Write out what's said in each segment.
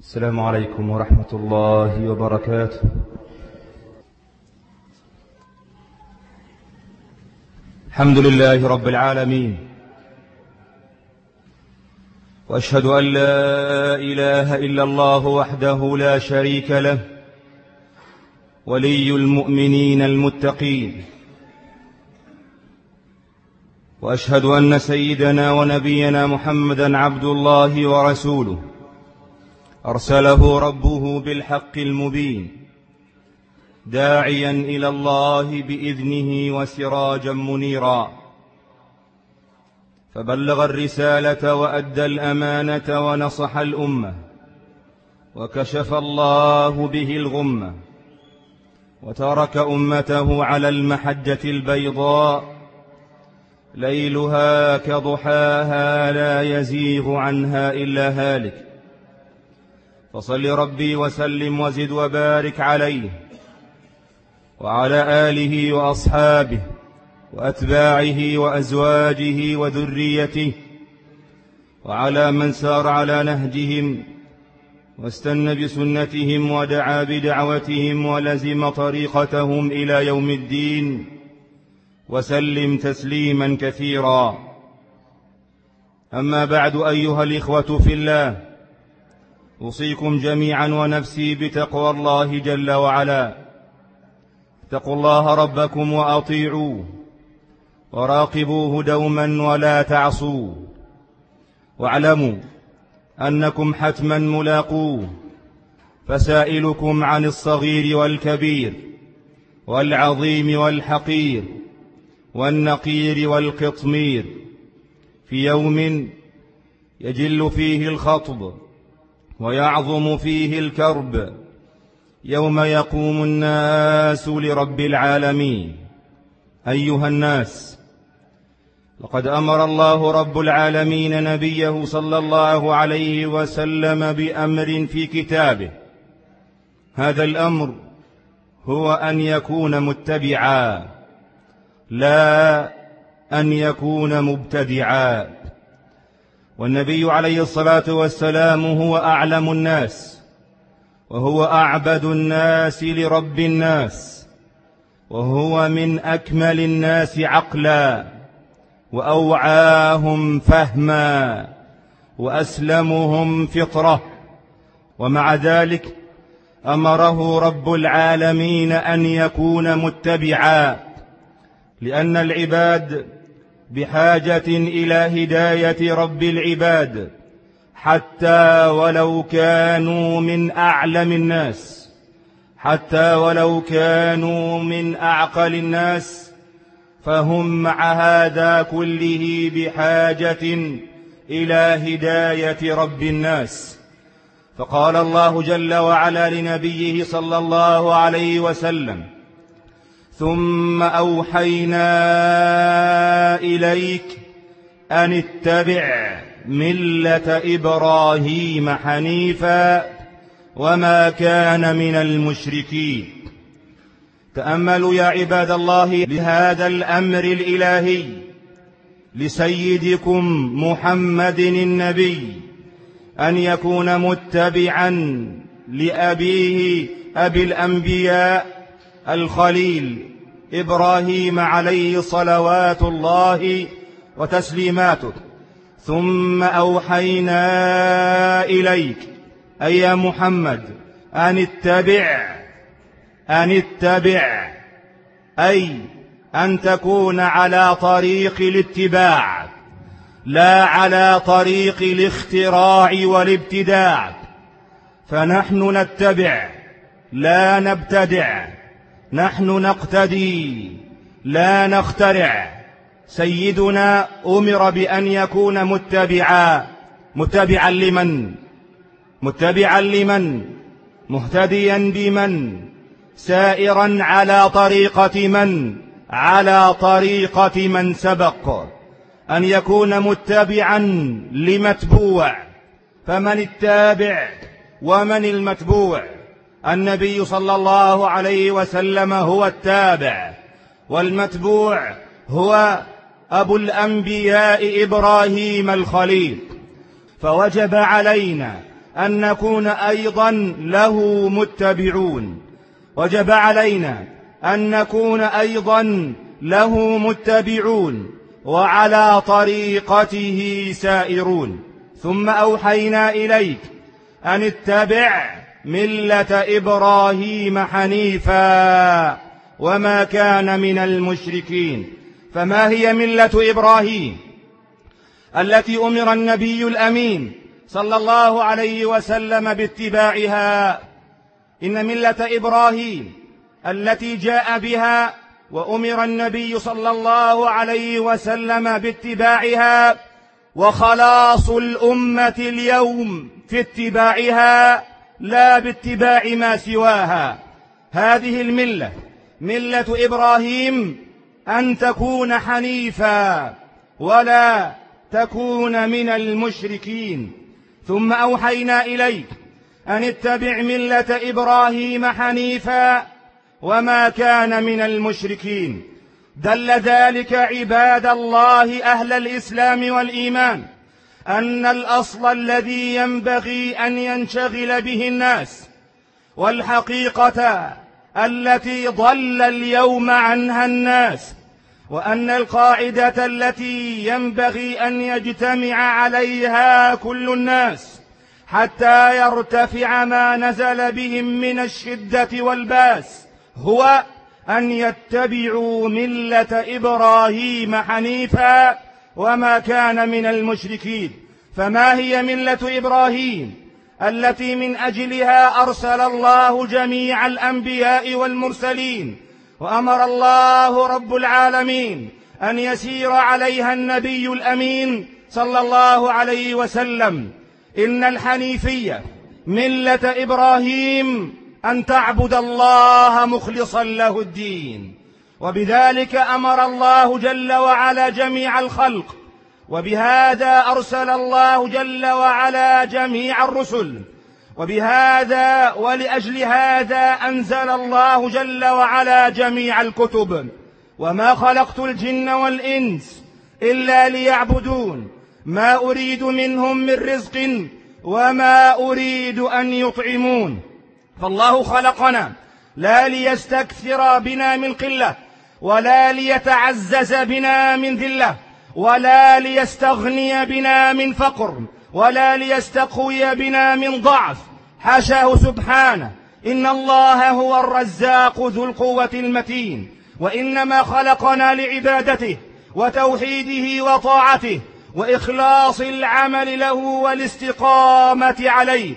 السلام عليكم ورحمة الله وبركاته. الحمد لله رب العالمين. وأشهد أن لا إله إلا الله وحده لا شريك له ولي المؤمنين المتقين. وأشهد أن سيدنا ونبينا محمدا عبد الله ورسوله. أرسله ربه بالحق المبين داعيا إلى الله بإذنه وسراجا منيرا. فبلغ الرسالة وأدى الأمانة ونصح الأمة وكشف الله به الغمة وترك أمته على المحجة البيضاء. ليلها كضحاها لا يزيغ عنها إلا هالك. فصل ربي وسلم وزد وبارك عليه وعلى آله وأصحابه وأتباعه وأزواجه وذريته وعلى من سار على نهجهم واستنى بسنتهم ودعا بدعوتهم ولزم طريقتهم إلى يوم الدين وسلم تسليما كثيرا. أما بعد أيها الإخوة في الله أوصيكم جميعا ونفسي بتقوى الله جل وعلا. اتقوا الله ربكم وأطيعوه وراقبوه دوما ولا تعصوه. واعلموا أنكم حتما ملاقوه فسائلكم عن الصغير والكبير والعظيم والحقير والنقير والقطمير. في يوم يجل فيه الخطب ويعظم فيه الكرب. يوم يقوم الناس لرب العالمين. أيها الناس لقد أمر الله رب العالمين نبيه صلى الله عليه وسلم بأمر في كتابه. هذا الأمر هو أن يكون متبعا لا أن يكون مبتدعا. والنبي عليه الصلاة والسلام هو أعلم الناس وهو أعبد الناس لرب الناس وهو من أكمل الناس عقلا وأوعاهم فهما وأسلمهم فطرة ومع ذلك أمره رب العالمين أن يكون متبعا لأن العباد بحاجة إلى هداية رب العباد حتى ولو كانوا من أعلم الناس حتى ولو كانوا من أعقل الناس فهم مع هذا كله بحاجة إلى هداية رب الناس. فقال الله جل وعلا لنبيه صلى الله عليه وسلم ثم أوحينا إليك أن اتبع ملة إبراهيم حنيفا وما كان من المشركين. تأملوا يا عباد الله لهذا الأمر الإلهي لسيدكم محمد النبي أن يكون متبعا لأبيه أبي الأنبياء الخليل إبراهيم عليه صلوات الله وتسليماته. ثم أوحينا إليك أي يا محمد أن اتبع أن اتبع أي أن تكون على طريق الاتباع لا على طريق الاختراع والابتداع. فنحن نتبع لا نبتدع. نحن نقتدي لا نخترع. سيدنا أمر بأن يكون متبعا. متبعا لمن؟ متبعا لمن؟ مهتديا بمن؟ سائرا على طريقة من؟ على طريقة من سبق. أن يكون متبعا لمتبوع. فمن التابع ومن المتبوع؟ النبي صلى الله عليه وسلم هو التابع والمتبوع هو أبو الأنبياء إبراهيم الخليل. فوجب علينا أن نكون أيضا له متبعون. وجب علينا أن نكون أيضا له متبعون وعلى طريقته سائرون. ثم أوحينا إليك أن اتبع ملة إبراهيم حنيفا وما كان من المشركين. فما هي ملة إبراهيم؟ التي أمر النبي الأمين صلى الله عليه وسلم باتباعها. إن ملة إبراهيم التي جاء بها وأمر النبي صلى الله عليه وسلم باتباعها وخلاص الأمة اليوم في اتباعها. لا باتباع ما سواها. هذه الملة ملة إبراهيم أن تكون حنيفا ولا تكون من المشركين. ثم أوحينا إليك أن اتبع ملة إبراهيم حنيفا وما كان من المشركين. دل ذلك عباد الله أهل الإسلام والإيمان. أن الأصل الذي ينبغي أن ينشغل به الناس والحقيقة التي ضل اليوم عنها الناس وأن القاعدة التي ينبغي أن يجتمع عليها كل الناس حتى يرتفع ما نزل بهم من الشدة والباس هو أن يتبعوا ملة إبراهيم حنيفا وما كان من المشركين فما هي ملة إبراهيم التي من أجلها أرسل الله جميع الأنبياء والمرسلين وأمر الله رب العالمين أن يسير عليها النبي الأمين صلى الله عليه وسلم. إن الحنيفية ملة إبراهيم أن تعبد الله مخلصا له الدين. وبذلك أمر الله جل وعلا جميع الخلق وبهذا أرسل الله جل وعلا جميع الرسل وبهذا ولأجل هذا أنزل الله جل وعلا جميع الكتب. وما خلقت الجن والإنس إلا ليعبدون ما أريد منهم من رزق وما أريد أن يطعمون. فالله خلقنا لا ليستكثر بنا من قلة ولا ليتعزز بنا من ذلة ولا ليستغني بنا من فقر ولا ليستقوي بنا من ضعف. حاشاه سبحانه إن الله هو الرزاق ذو القوة المتين وإنما خلقنا لعبادته وتوحيده وطاعته وإخلاص العمل له والاستقامة عليه.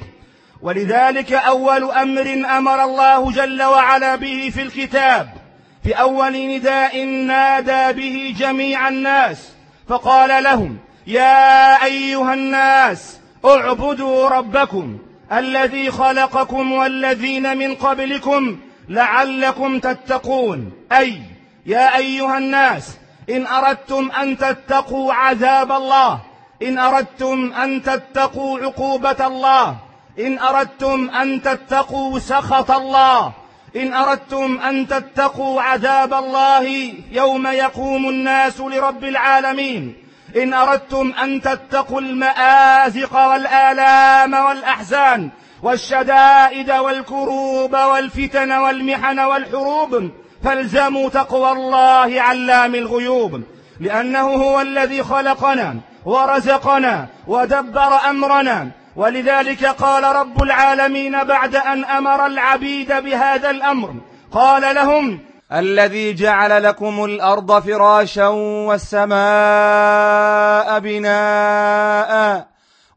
ولذلك أول أمر أمر الله جل وعلا به في الكتاب في أول نداء نادى به جميع الناس فقال لهم يا أيها الناس اعبدوا ربكم الذي خلقكم والذين من قبلكم لعلكم تتقون أي يا أيها الناس إن أردتم أن تتقوا عذاب الله إن أردتم أن تتقوا عقوبة الله إن أردتم أن تتقوا سخط الله إن أردتم أن تتقوا عذاب الله يوم يقوم الناس لرب العالمين. إن أردتم أن تتقوا المآزق والآلام والأحزان والشدائد والكروب والفتن والمحن والحروب فالزموا تقوى الله علام الغيوب لأنه هو الذي خلقنا ورزقنا ودبر أمرنا. ولذلك قال رب العالمين بعد أن أمر العبيد بهذا الأمر. قال لهم الذي جعل لكم الأرض فراشا والسماء بناء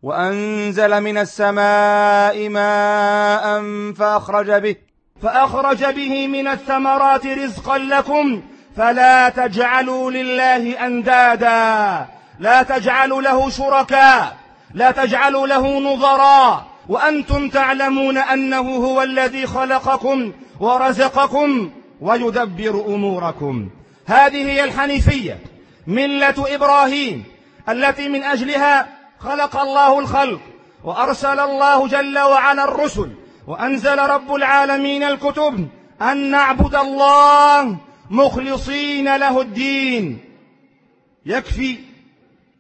وأنزل من السماء ماء فأخرج به فأخرج به من الثمرات رزقا لكم. فلا تجعلوا لله أندادا لا تجعلوا له شركاء. لا تجعلوا له نظراء. وأنتم تعلمون أنه هو الذي خلقكم ورزقكم ويدبر أموركم. هذه هي الحنيفية. ملة إبراهيم التي من أجلها خلق الله الخلق وأرسل الله جل وعلا الرسل وأنزل رب العالمين الكتب أن نعبد الله مخلصين له الدين. يكفي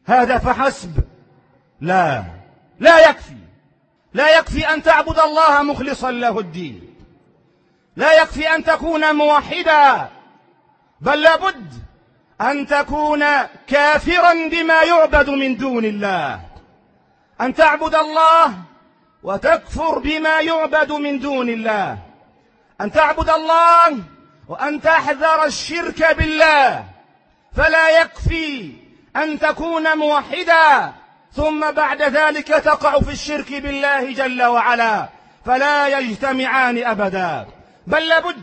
هذا فحسب. لا. لا يكفي. لا يكفي أن تعبد الله مخلصا له الدين. لا يكفي أن تكون موحدا. بل لابد أن تكون كافرا بما يعبد من دون الله. أن تعبد الله وتكفر بما يعبد من دون الله. أن تعبد الله وأن تحذر الشرك بالله. فلا يكفي أن تكون موحدا. ثم بعد ذلك تقع في الشرك بالله جل وعلا فلا يجتمعان أبدا. بل لابد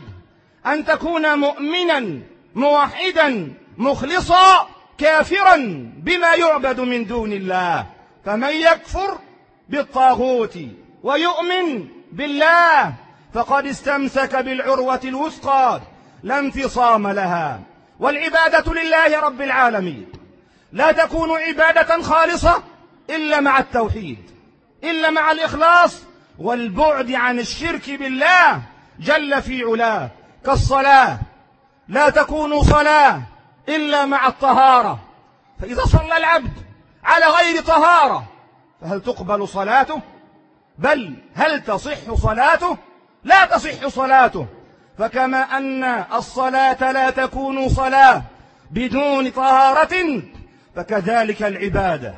أن تكون مؤمنا موحدا مخلصا كافرا بما يعبد من دون الله. فمن يكفر بالطاغوت ويؤمن بالله فقد استمسك بالعروة الوثقى لا انفصام لها. والعبادة لله رب العالمين. لا تكون عبادة خالصة إلا مع التوحيد إلا مع الإخلاص والبعد عن الشرك بالله جل في علاه. كالصلاة لا تكون صلاة إلا مع الطهارة. فإذا صلى العبد على غير طهارة فهل تقبل صلاته؟ بل هل تصح صلاته؟ لا تصح صلاته. فكما أن الصلاة لا تكون صلاة بدون طهارة فكذلك العبادة.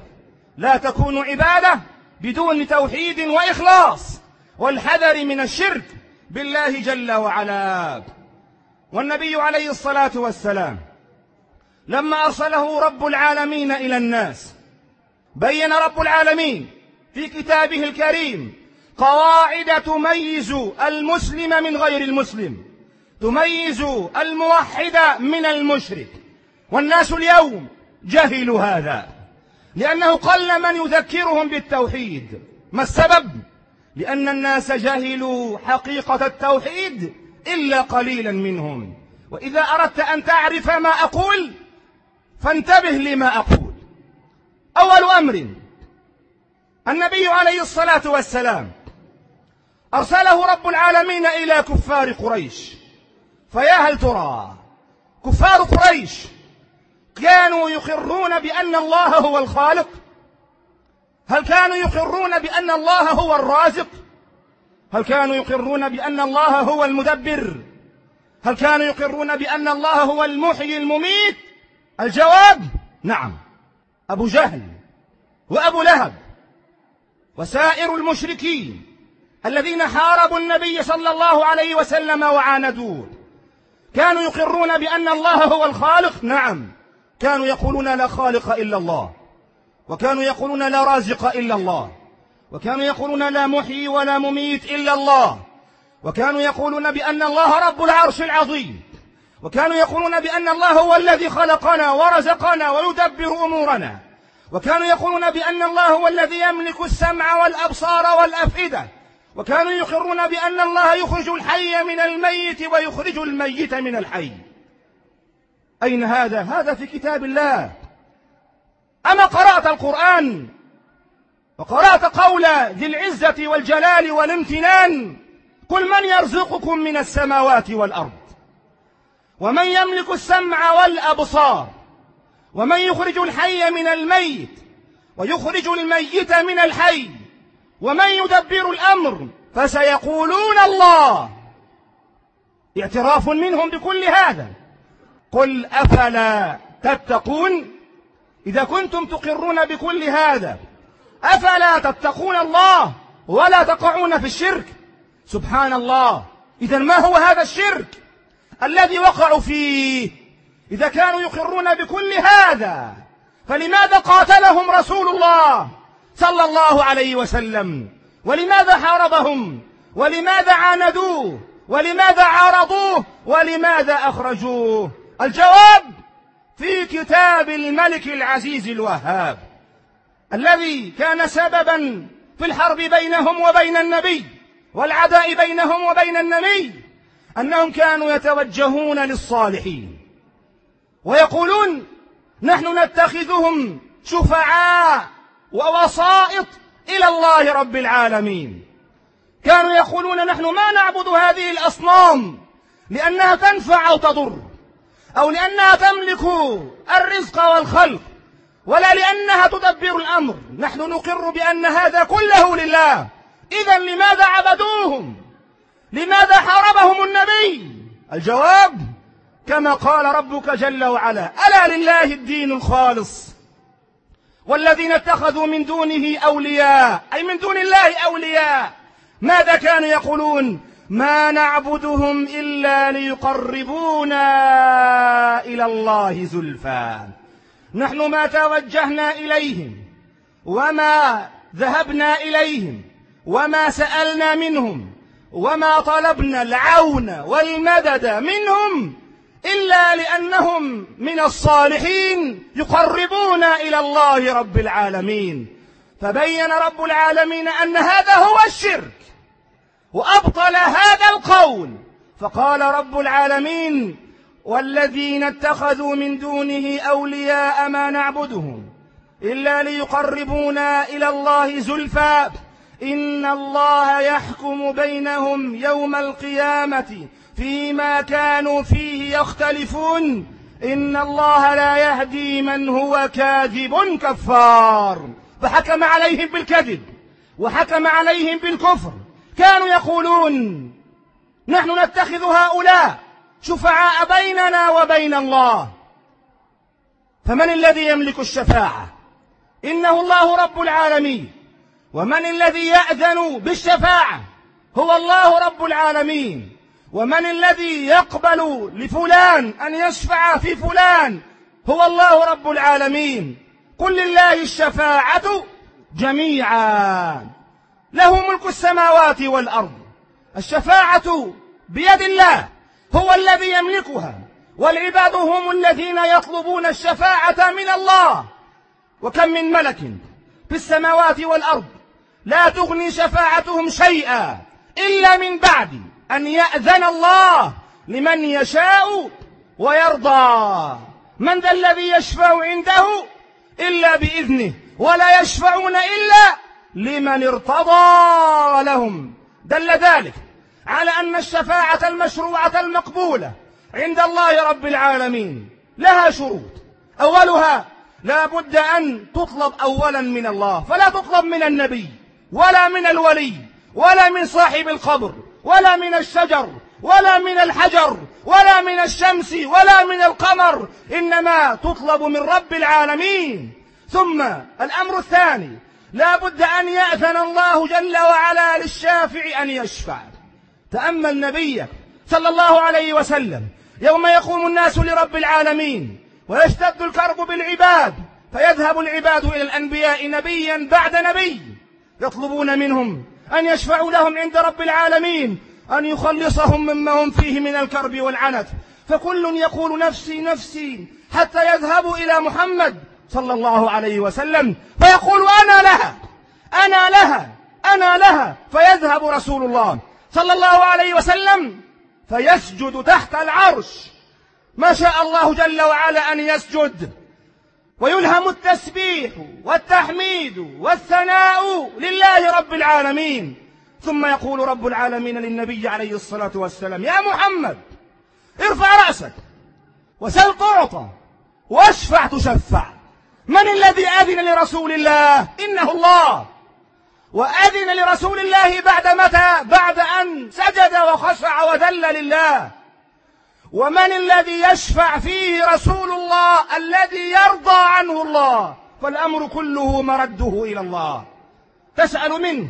لا تكون عبادة بدون توحيد وإخلاص والحذر من الشرك بالله جل وعلا. والنبي عليه الصلاة والسلام لما أرسله رب العالمين إلى الناس بين رب العالمين في كتابه الكريم قواعد تميز المسلم من غير المسلم تميز الموحد من المشرك. والناس اليوم جهلوا هذا. لأنه قل من يذكرهم بالتوحيد. ما السبب؟ لأن الناس جهلوا حقيقة التوحيد إلا قليلا منهم. وإذا أردت أن تعرف ما أقول فانتبه لما أقول. أول أمر النبي عليه الصلاة والسلام أرسله رب العالمين إلى كفار قريش. فيا هل ترى كفار قريش كانوا يقرون بأن الله هو الخالق. هل كانوا يقرون بأن الله هو الرازق؟ هل كانوا يقرون بأن الله هو المدبر؟ هل كانوا يقرون بأن الله هو المحيي المميت؟ الجواب نعم. أبو جهل وأبو لهب وسائر المشركين الذين حاربوا النبي صلى الله عليه وسلم وعاندوه كانوا يقرون بأن الله هو الخالق؟ نعم. كانوا يقولون لا خالق إلا الله وكانوا يقولون لا رازق إلا الله وكانوا يقولون لا محيي ولا مميت إلا الله وكانوا يقولون بأن الله رب العرش العظيم وكانوا يقولون بأن الله هو الذي خلقنا ورزقنا ويدبر أمورنا وكانوا يقولون بأن الله هو الذي يملك السمع والأبصار والأفئدة وكانوا يقرون بأن الله يخرج الحي من الميت ويخرج الميت من الحي. أين هذا؟ هذا في كتاب الله. أما قرأت القرآن؟ وقرأت قول ذي العزة والجلال والامتنان. قل من يرزقكم من السماوات والأرض؟ ومن يملك السمع والأبصار؟ ومن يخرج الحي من الميت؟ ويخرج الميت من الحي؟ ومن يدبر الأمر؟ فسيقولون الله. اعتراف منهم بكل هذا. قل أفلا تتقون؟ إذا كنتم تقرون بكل هذا أفلا تتقون الله ولا تقعون في الشرك؟ سبحان الله. إذا ما هو هذا الشرك الذي وقعوا فيه؟ إذا كانوا يقرون بكل هذا فلماذا قاتلهم رسول الله صلى الله عليه وسلم؟ ولماذا حاربهم؟ ولماذا عاندوه؟ ولماذا عارضوه؟ ولماذا أخرجوه؟ الجواب في كتاب الملك العزيز الوهاب الذي كان سببا في الحرب بينهم وبين النبي والعداء بينهم وبين النبي أنهم كانوا يتوجهون للصالحين ويقولون نحن نتخذهم شفعاء ووسائط إلى الله رب العالمين. كانوا يقولون نحن ما نعبد هذه الأصنام لأنها تنفع أو تضر. أو لأنها تملك الرزق والخلق ولا لأنها تدبر الأمر. نحن نقر بأن هذا كله لله. إذا لماذا عبدوهم؟ لماذا حاربهم النبي؟ الجواب كما قال ربك جل وعلا ألا لله الدين الخالص؟ والذين اتخذوا من دونه أولياء أي من دون الله أولياء ماذا كانوا يقولون؟ ما نعبدهم إلا ليقربونا إلى الله زلفى. نحن ما توجهنا إليهم وما ذهبنا إليهم وما سألنا منهم وما طلبنا العون والمدد منهم إلا لأنهم من الصالحين يقربون إلى الله رب العالمين. فبين رب العالمين أن هذا هو الشرك. وأبطل هذا القول. فقال رب العالمين والذين اتخذوا من دونه أولياء ما نعبدهم إلا ليقربونا إلى الله زلفى. إن الله يحكم بينهم يوم القيامة فيما كانوا فيه يختلفون. إن الله لا يهدي من هو كاذب كفار. فحكم عليهم بالكذب وحكم عليهم بالكفر. كانوا يقولون نحن نتخذ هؤلاء شفعاء بيننا وبين الله. فمن الذي يملك الشفاعة؟ إنه الله رب العالمين. ومن الذي يأذن بالشفاعة؟ هو الله رب العالمين. ومن الذي يقبل لفلان أن يشفع في فلان؟ هو الله رب العالمين. قل لله الشفاعة جميعا. له ملك السماوات والأرض. الشفاعة بيد الله هو الذي يملكها والعباد هم الذين يطلبون الشفاعة من الله. وكم من ملك في السماوات والأرض لا تغني شفاعتهم شيئا إلا من بعد أن يأذن الله لمن يشاء ويرضى. من ذا الذي يشفع عنده إلا بإذنه ولا يشفعون إلا لمن ارتضى لهم. دل ذلك على أن الشفاعة المشروعة المقبولة عند الله رب العالمين لها شروط. أولها لا بد أن تطلب أولا من الله فلا تطلب من النبي ولا من الولي ولا من صاحب القبر ولا من الشجر ولا من الحجر ولا من الشمس ولا من القمر إنما تطلب من رب العالمين. ثم الأمر الثاني لا بد أن يأذن الله جل وعلا للشافع أن يشفع. تأمل نبيك صلى الله عليه وسلم. يوم يقوم الناس لرب العالمين ويشتد الكرب بالعباد فيذهب العباد إلى الأنبياء نبيا بعد نبي. يطلبون منهم أن يشفعوا لهم عند رب العالمين أن يخلصهم مما هم فيه من الكرب والعنت. فكل يقول نفسي نفسي حتى يذهبوا إلى محمد صلى الله عليه وسلم فيقول أنا لها أنا لها أنا لها فيذهب رسول الله صلى الله عليه وسلم فيسجد تحت العرش. ما شاء الله جل وعلا أن يسجد. ويلهم التسبيح والتحميد والثناء لله رب العالمين. ثم يقول رب العالمين للنبي عليه الصلاة والسلام يا محمد ارفع رأسك وسل تعطى واشفع تشفع. من الذي أذن لرسول الله؟ إنه الله. وأذن لرسول الله بعد متى؟ بعد أن سجد وخشع وذل لله. ومن الذي يشفع فيه رسول الله؟ الذي يرضى عنه الله. فالأمر كله مرده إلى الله. تسأل منه.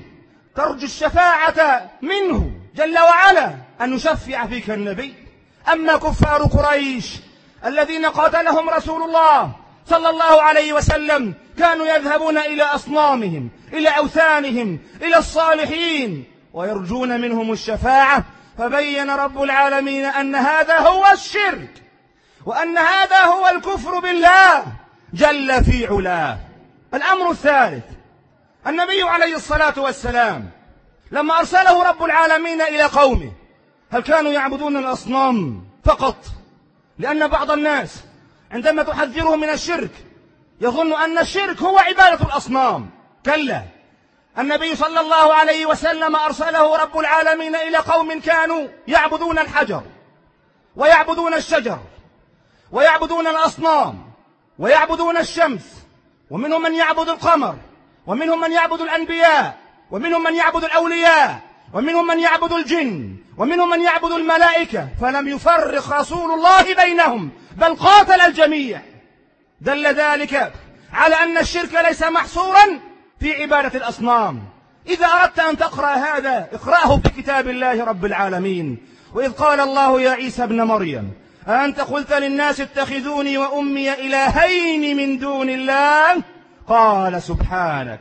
ترجو الشفاعة منه جل وعلا. أن يشفع فيك النبي. أما كفار قريش الذين قاتلهم رسول الله صلى الله عليه وسلم كانوا يذهبون إلى أصنامهم إلى أوثانهم إلى الصالحين ويرجون منهم الشفاعة فبين رب العالمين أن هذا هو الشرك وأن هذا هو الكفر بالله جل في علاه. الأمر الثالث النبي عليه الصلاة والسلام لما أرسله رب العالمين إلى قومه هل كانوا يعبدون الأصنام فقط؟ لأن بعض الناس عندما تحذره من الشرك يظن أن الشرك هو عبادة الأصنام. كلا. النبي صلى الله عليه وسلم أرسله رب العالمين إلى قوم كانوا يعبدون الحجر ويعبدون الشجر ويعبدون الأصنام ويعبدون الشمس ومنهم من يعبد القمر ومنهم من يعبد الأنبياء ومنهم من يعبد الأولياء ومنهم من يعبد الجن ومنهم من يعبد الملائكة. فلم يفرق رسول الله بينهم. بل قاتل الجميع. دل ذلك على أن الشرك ليس محصورا في عبادة الأصنام. إذا أردت أن تقرأ هذا اقرأه في كتاب الله رب العالمين. وإذ قال الله يا عيسى ابن مريم أنت قلت للناس اتخذوني وأمي إلهين من دون الله؟ قال سبحانك.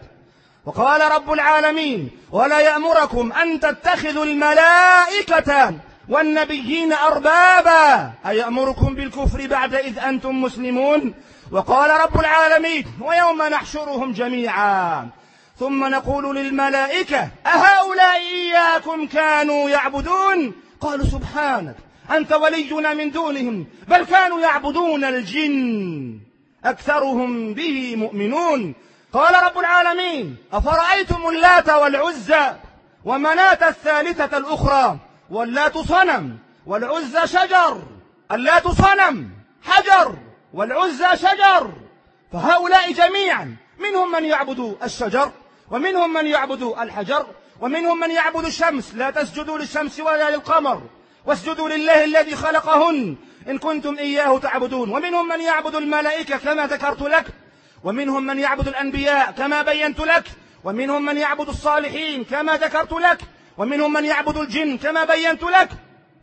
وقال رب العالمين ولا يأمركم أن تتخذوا الملائكة والنبيين أربابا. أيأمركم بالكفر بعد إذ أنتم مسلمون؟ وقال رب العالمين ويوم نحشرهم جميعا. ثم نقول للملائكة أهؤلاء إياكم كانوا يعبدون؟ قالوا سبحانك أنت ولينا من دونهم بل كانوا يعبدون الجن. أكثرهم به مؤمنون. قال رب العالمين أفرأيتم اللات والعزى ومناة الثالثة الأخرى؟ واللات صنم والعزى شجر اللات صنم حجر والعزى شجر. فهؤلاء جميعا منهم من يعبد الشجر ومنهم من يعبد الحجر ومنهم من يعبد الشمس. لا تسجدوا للشمس ولا للقمر واسجدوا لله الذي خلقهن إن كنتم إياه تعبدون. ومنهم من يعبد الملائكة كما ذكرت لك ومنهم من يعبد الأنبياء كما بينت لك ومنهم من يعبد الصالحين كما ذكرت لك. ومنهم من يعبد الجن كما بينت لك.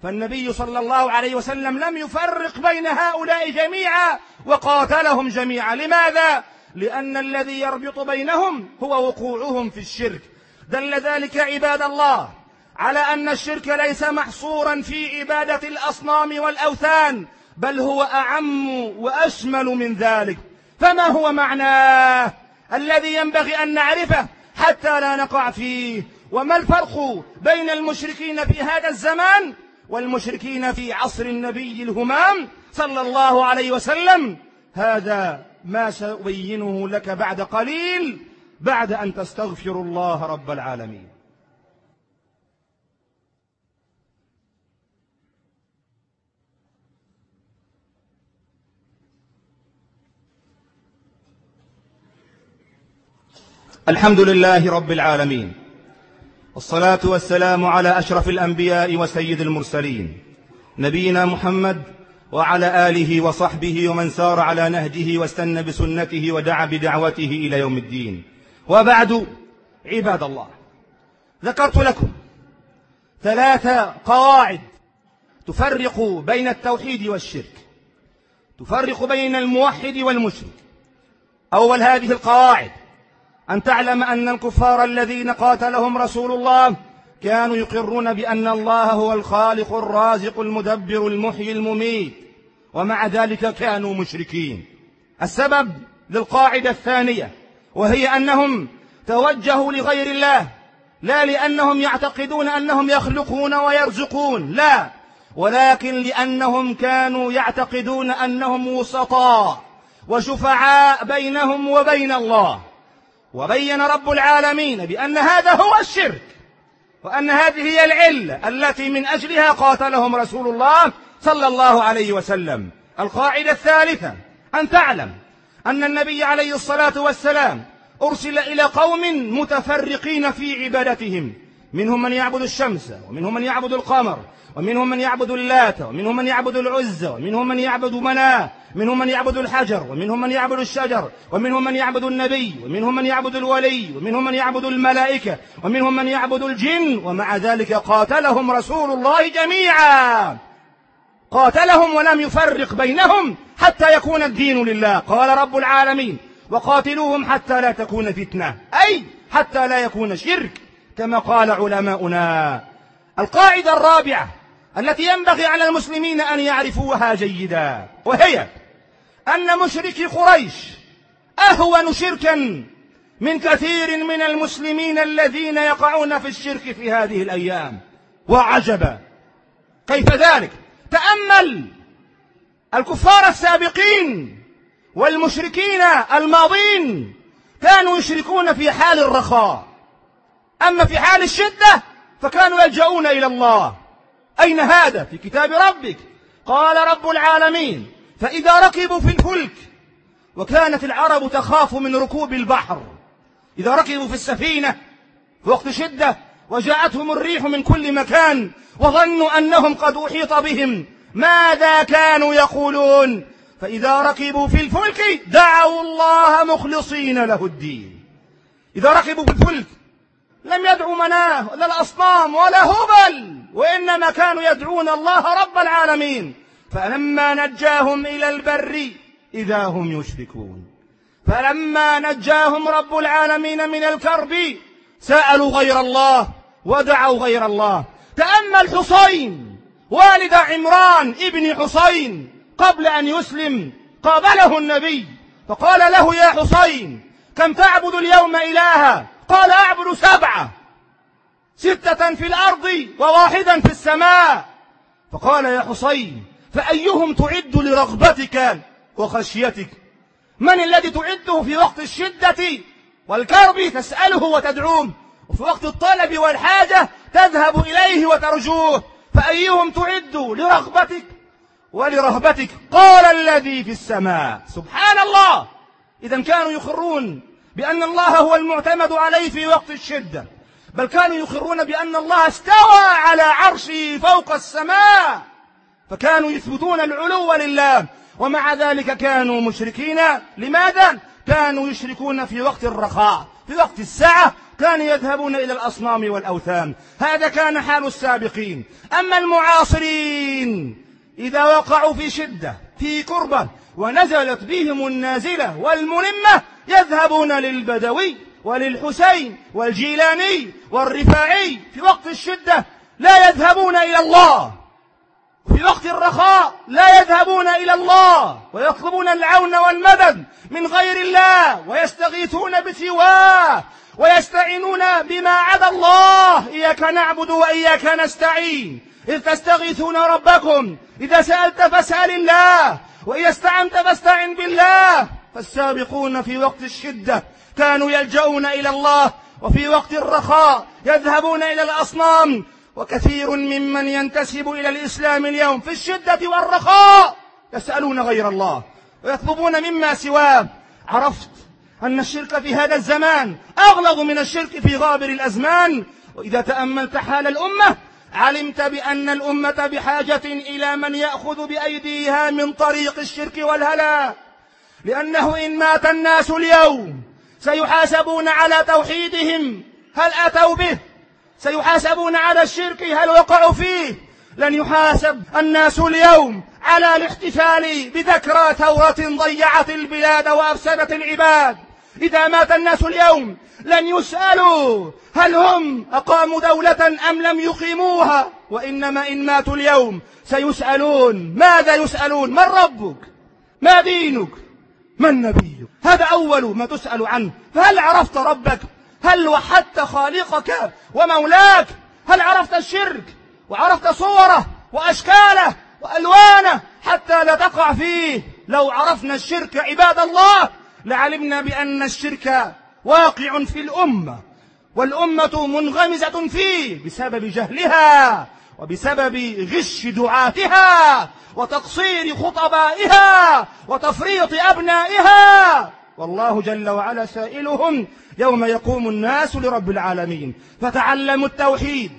فالنبي صلى الله عليه وسلم لم يفرق بين هؤلاء جميعا وقاتلهم جميعا. لماذا؟ لأن الذي يربط بينهم هو وقوعهم في الشرك. دل ذلك عباد الله على أن الشرك ليس محصورا في عبادة الأصنام والأوثان بل هو أعم وأشمل من ذلك. فما هو معناه الذي ينبغي أن نعرفه حتى لا نقع فيه؟ وما الفرق بين المشركين في هذا الزمان والمشركين في عصر النبي الهمام صلى الله عليه وسلم؟ هذا ما سأبينه لك بعد قليل بعد أن تستغفر الله رب العالمين. الحمد لله رب العالمين. والصلاة والسلام على أشرف الأنبياء وسيد المرسلين. نبينا محمد وعلى آله وصحبه ومن سار على نهجه واستنى بسنته ودعا بدعوته إلى يوم الدين. وبعد عباد الله ذكرت لكم ثلاث قواعد تفرق بين التوحيد والشرك. تفرق بين الموحد والمشرك. أول هذه القواعد أن تعلم أن الكفار الذين قاتلهم رسول الله كانوا يقرون بأن الله هو الخالق الرازق المدبر المحيي المميت ومع ذلك كانوا مشركين. السبب للقاعدة الثانية وهي أنهم توجهوا لغير الله لا لأنهم يعتقدون أنهم يخلقون ويرزقون لا ولكن لأنهم كانوا يعتقدون أنهم وسطاء وشفعاء بينهم وبين الله. وبين رب العالمين بأن هذا هو الشرك وأن هذه هي العلة التي من أجلها قاتلهم رسول الله صلى الله عليه وسلم. القاعدة الثالثة أن تعلم أن النبي عليه الصلاة والسلام أرسل إلى قوم متفرقين في عبادتهم. منهم من يعبد الشمس ومنهم من يعبد القمر ومنهم من يعبد اللات ومنهم من يعبد العزى ومنهم من يعبد مناة منهم من يعبد الحجر ومنهم من يعبد الشجر ومنهم من يعبد النبي ومنهم من يعبد الولي ومنهم من يعبد الملائكة ومنهم من يعبد الجن ومع ذلك قاتلهم رسول الله جميعا. قاتلهم ولم يفرق بينهم حتى يكون الدين لله قال رب العالمين. وقاتلوهم حتى لا تكون فتنة أي حتى لا يكون شرك كما قال علماؤنا. القاعدة الرابعة التي ينبغي على المسلمين أن يعرفوها جيدا وهي أن مشركي قريش أهون شركا من كثير من المسلمين الذين يقعون في الشرك في هذه الأيام. وعجبا. كيف ذلك؟ تأمل الكفار السابقين والمشركين الماضين كانوا يشركون في حال الرخاء. أما في حال الشدة فكانوا يلجؤون إلى الله. أين هذا؟ في كتاب ربك. قال رب العالمين فإذا ركبوا في الفلك وكانت العرب تخاف من ركوب البحر إذا ركبوا في السفينة في وقت شدة وجاءتهم الريح من كل مكان وظنوا أنهم قد أحيط بهم ماذا كانوا يقولون؟ فإذا ركبوا في الفلك دعوا الله مخلصين له الدين. إذا ركبوا في الفلك لم يدعوا مناة ولا الأصنام ولا هبل وإنما كانوا يدعون الله رب العالمين. فلما نجاهم إلى البر إذا هم يشركون. فلما نجاهم رب العالمين من الكرب سألوا غير الله ودعوا غير الله. تأمل حسين والد عمران ابن حسين قبل أن يسلم قابله النبي فقال له يا حسين كم تعبد اليوم إلها؟ قال أعبد سبعة ستة في الأرض وواحدا في السماء. فقال يا حسين فأيهم تعد لرغبتك وخشيتك؟ من الذي تعده في وقت الشدة والكرب تسأله وتدعوه وفي وقت الطلب والحاجة تذهب إليه وترجوه؟ فأيهم تعد لرغبتك ولرهبتك؟ قال الذي في السماء. سبحان الله! إذا كانوا يخرون بأن الله هو المعتمد عليه في وقت الشدة بل كانوا يخرون بأن الله استوى على عرشه فوق السماء. فكانوا يثبتون العلو لله ومع ذلك كانوا مشركين. لماذا؟ كانوا يشركون في وقت الرخاء في وقت السعة كانوا يذهبون إلى الأصنام والأوثان. هذا كان حال السابقين. أما المعاصرين إذا وقعوا في شدة في كربة ونزلت بهم النازلة والملمة يذهبون للبدوي وللحسين والجيلاني والرفاعي في وقت الشدة. لا يذهبون إلى الله. في وقت الرخاء لا يذهبون إلى الله ويطلبون العون والمدد من غير الله ويستغيثون بسواه ويستعينون بما عدا الله. إياك نعبد وإياك نستعين. إذ تستغيثون ربكم إذا سألت فاسأل الله وإذا استعنت فاستعن بالله. فالسابقون في وقت الشدة كانوا يلجؤون إلى الله وفي وقت الرخاء يذهبون إلى الأصنام وكثير ممن ينتسب إلى الإسلام اليوم في الشدة والرخاء يسألون غير الله ويطلبون مما سواه. عرفت أن الشرك في هذا الزمان أغلظ من الشرك في غابر الأزمان. وإذا تأملت حال الأمة علمت بأن الأمة بحاجة إلى من يأخذ بأيديها من طريق الشرك والهلاك. لأنه إن مات الناس اليوم سيحاسبون على توحيدهم. هل أتوا به؟ سيحاسبون على الشرك هل وقعوا فيه؟ لن يحاسب الناس اليوم على الاحتفال بذكرى ثورة ضيعت البلاد وأفسدت العباد. إذا مات الناس اليوم لن يسألوا هل هم أقاموا دولة أم لم يقيموها. وإنما إن ماتوا اليوم سيسألون ماذا يسألون؟ من ربك؟ ما دينك؟ من نبيك؟ هذا أول ما تسأل عنه. فهل عرفت ربك؟ هل وحدت خالقك ومولاك؟ هل عرفت الشرك وعرفت صوره وأشكاله وألوانه حتى لا تقع فيه؟ لو عرفنا الشرك عباد الله لعلمنا بأن الشرك واقع في الأمة والأمة منغمزة فيه بسبب جهلها وبسبب غش دعاتها وتقصير خطبائها وتفريط أبنائها. والله جل وعلا سائلهم يوم يقوم الناس لرب العالمين. فتعلموا التوحيد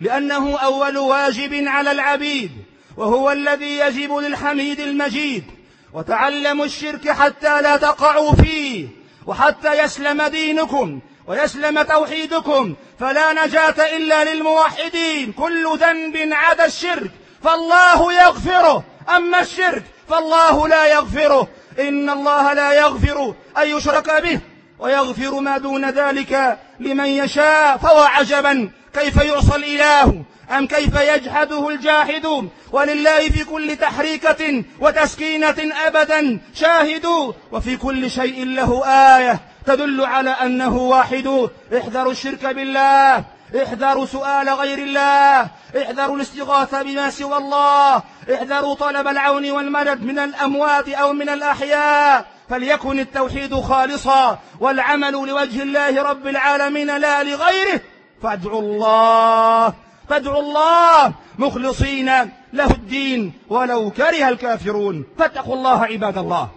لأنه أول واجب على العبيد وهو الذي يجب للحميد المجيد. وتعلموا الشرك حتى لا تقعوا فيه وحتى يسلم دينكم ويسلم توحيدكم. فلا نجاة إلا للموحدين. كل ذنب عدا الشرك فالله يغفره. أما الشرك فالله لا يغفره. إن الله لا يغفر أن يشرك به ويغفر ما دون ذلك لمن يشاء فهو عجبا. كيف يعصى الإله؟ أم كيف يجحده الجاحد ولله في كل تحريكة وتسكينة أبدا. شاهد وفي كل شيء له آية. تدل على أنه واحد. احذروا الشرك بالله. احذروا سؤال غير الله. احذروا الاستغاثة بما سوى الله. احذروا طلب العون والمدد من الأموات أو من الأحياء. فليكن التوحيد خالصا والعمل لوجه الله رب العالمين لا لغيره. فادعوا الله. فادعوا الله. مخلصين له الدين ولو كره الكافرون. فاتقوا الله عباد الله.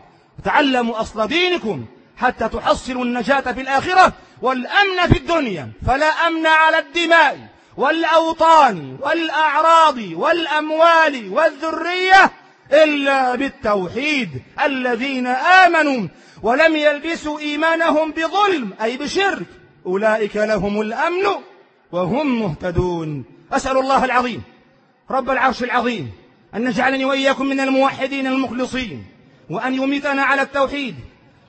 تعلموا أصل دينكم حتى تحصلوا النجاة في الآخرة. والأمن في الدنيا فلا أمن على الدماء والأوطان والأعراض والأموال والذرية إلا بالتوحيد الذين آمنوا ولم يلبسوا إيمانهم بظلم أي بشرك. أولئك لهم الأمن وهم مهتدون. أسأل الله العظيم رب العرش العظيم أن نجعلني وإياكم من الموحدين المخلصين وأن يميتنا على التوحيد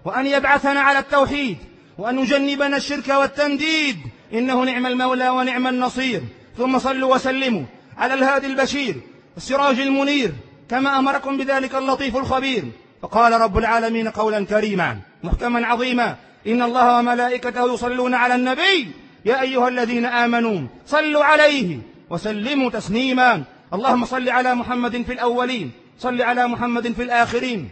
وأن يبعثنا على التوحيد وأن يجنبنا الشرك والتنديد إنه نعم المولى ونعم النصير. ثم صلوا وسلموا على الهادي البشير السراج المنير كما أمركم بذلك اللطيف الخبير. فقال رب العالمين قولا كريما محكما عظيما إن الله وملائكته يصلون على النبي. يا أيها الذين آمنوا صلوا عليه وسلموا تسليما. اللهم صل على محمد في الأولين صل على محمد في الآخرين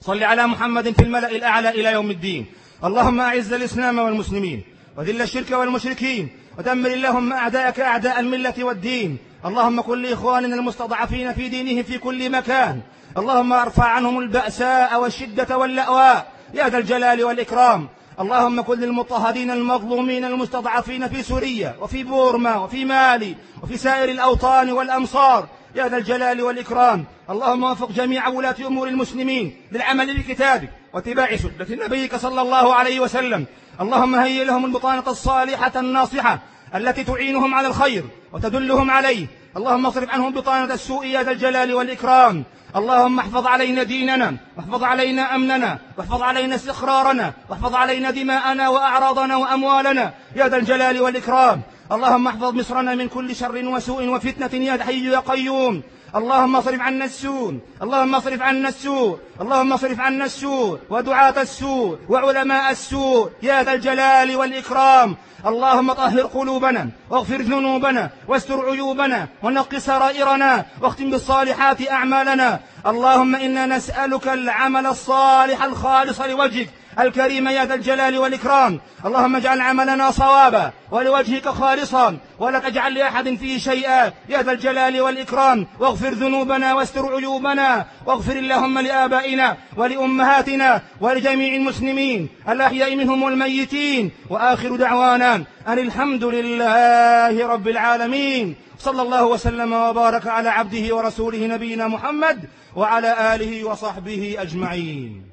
صل على محمد في الملأ الأعلى إلى يوم الدين. اللهم أعز الإسلام والمسلمين وذل الشرك والمشركين ودمر اللهم أعداءك أعداء الملة والدين. اللهم كن لإخواننا المستضعفين في دينهم في كل مكان. اللهم أرفع عنهم البأساء والشدة واللأواء. يا ذا الجلال والإكرام. اللهم كن للمضطهدين المظلومين المستضعفين في سوريا وفي بورما وفي مالي وفي سائر الأوطان والأمصار. يا ذا الجلال والإكرام. اللهم وفق جميع ولاة أمور المسلمين للعمل بكتابك. واتباع سنة نبيك صلى الله عليه وسلم. اللهم هيئ لهم البطانة الصالحة الناصحة التي تعينهم على الخير وتدلهم عليه. اللهم اصرف عنهم بطانة السوء يا ذا الجلال والإكرام. اللهم احفظ علينا ديننا واحفظ علينا أمننا واحفظ علينا استقرارنا واحفظ علينا دماءنا وأعراضنا وأموالنا يا ذا الجلال والإكرام. اللهم احفظ مصرنا من كل شر وسوء وفتنة يا حي يا قيوم. اللهم اصرف عنا السوء اللهم اصرف عنا السوء اللهم اصرف عنا السوء ودعاة السوء وعلماء السوء يا ذا الجلال والإكرام. اللهم طهر قلوبنا واغفر ذنوبنا واستر عيوبنا ونق سرائرنا واختم بالصالحات أعمالنا. اللهم إنا نسألك العمل الصالح الخالص لوجهك الكريم يا ذا الجلال والإكرام. اللهم اجعل عملنا صوابا ولوجهك خالصا. ولا تجعل لأحد فيه شيئا. يا ذا الجلال والإكرام واغفر ذنوبنا واستر عيوبنا. واغفر اللهم لآبائنا ولأمهاتنا ولجميع المسلمين الأحياء منهم والميتين. وآخر دعوانا أن الحمد لله رب العالمين. صلى الله وسلم وبارك على عبده ورسوله نبينا محمد وعلى آله وصحبه أجمعين.